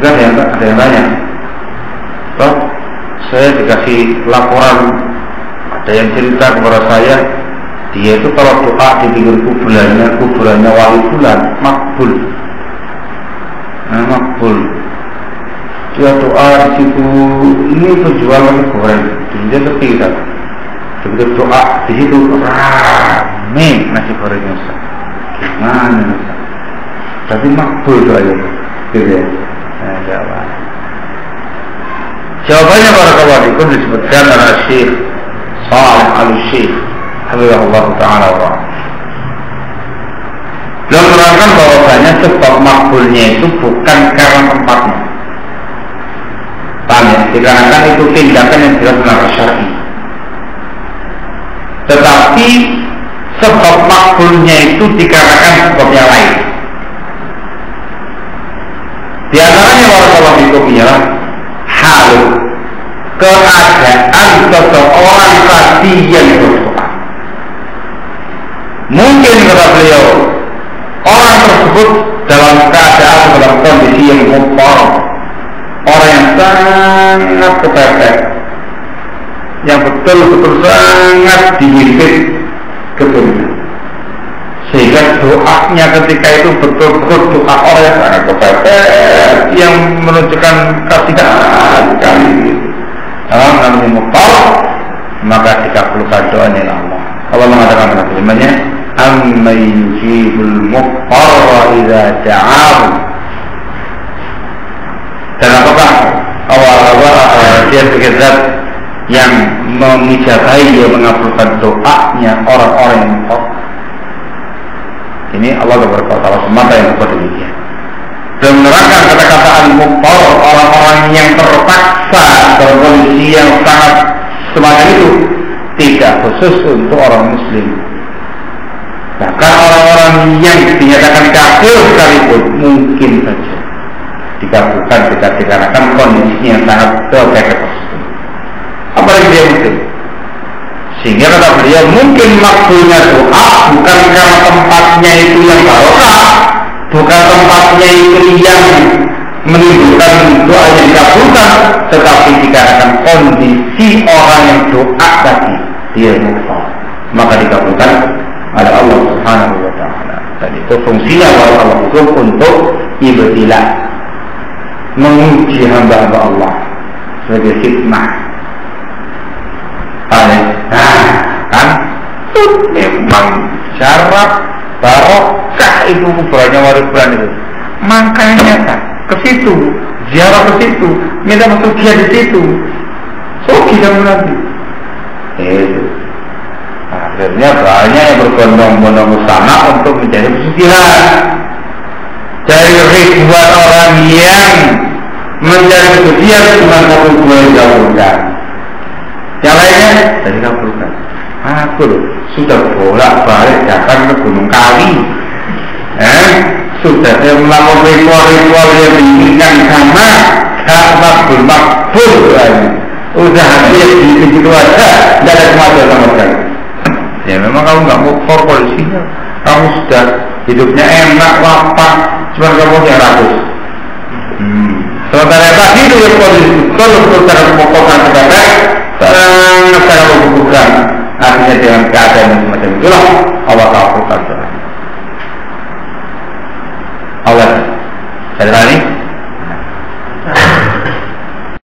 Enggak ada yang ada yang tanya. Toh, saya dikasih laporan. Ada yang cerita kepada saya dia itu kalau doa di pinggir kuburannya kuburannya wali bulan makbul. Nah, makbul. Dia doa di situ ini penjual nasi goreng. Dia sepi kan begitu doa di situ rame nasi gorengnya gimana tapi makbul doanya gitu ya jawab jawabannya para kawan disebutkan oleh Syekh Salih al-Syekh Hafizahullah Ta'ala wa Beliau menerangkan bahwasanya sebab makbulnya itu bukan karena tempatnya. Paham ya? Dikarenakan itu tindakan yang jelas melanggar syar'i. Tetapi sebab makbulnya itu dikarenakan sebab yang lain. Di antaranya warahmatullahi wabarakatuh ialah hal keadaan seseorang yang berdoa. Mungkin kata beliau orang tersebut dalam keadaan dalam kondisi yang mupor, orang yang sangat kepepet, yang betul-betul sangat dihimpit kebenaran. Sehingga doanya ketika itu betul-betul doa orang yang sangat kepepet, yang menunjukkan kasihan sekali. Dalam namanya mupor, maka dikabulkan doanya Allah. Allah mengatakan dalam firman-Nya, "Amma yujibul muqtarra idza da'ahu." Dan apakah awal-awal dia sebagai zat yang mengijabahi dia mengabulkan doanya orang-orang yang mukor. Ini Allah berkata semata yang berbuat demikian. Dalam kondisi yang sangat semacam itu tidak khusus untuk orang muslim. Bahkan orang-orang yang dinyatakan kafir sekalipun mungkin saja dikabulkan jika dikarenakan kondisinya yang sangat tersebut. Apalagi dia muslim. Sehingga kata beliau mungkin makbulnya doa bukan karena tempatnya itu yang barokah, bukan tempatnya itu yang menimbulkan doa yang dikabulkan, tetapi dikarenakan kondisi orang yang doa tadi dia mukfar maka dikabulkan oleh Allah Subhanahu wa taala. Dan itu fungsinya Allah itu untuk ibtilah menguji hamba-hamba Allah sebagai hikmah. Nah, kan itu memang syarat barokah itu kuburannya bulan itu. Makanya kan ke situ, ziarah ke situ, minta masuk dia di situ. So kita nanti. Itu. Akhirnya banyak yang berbondong-bondong sana untuk menjadi pesugihan. Dari ribuan orang yang menjadi pesugihan cuma satu dua yang dikabulkan. Yang lainnya dari kabulkan. Aku sudah bolak-balik yang diinginkan sama gak makbul makbul udah habis di situ aja tidak ada kemajuan sama sekali ya memang kamu nggak mau polisinya. Kamu sudah hidupnya enak lapang cuma kamu yang rakus. Hmm. sementara tadi itu yang polisi betul betul cara memokokkan kepada sangat sangat membutuhkan akhirnya dengan keadaan semacam itulah Allah kabulkan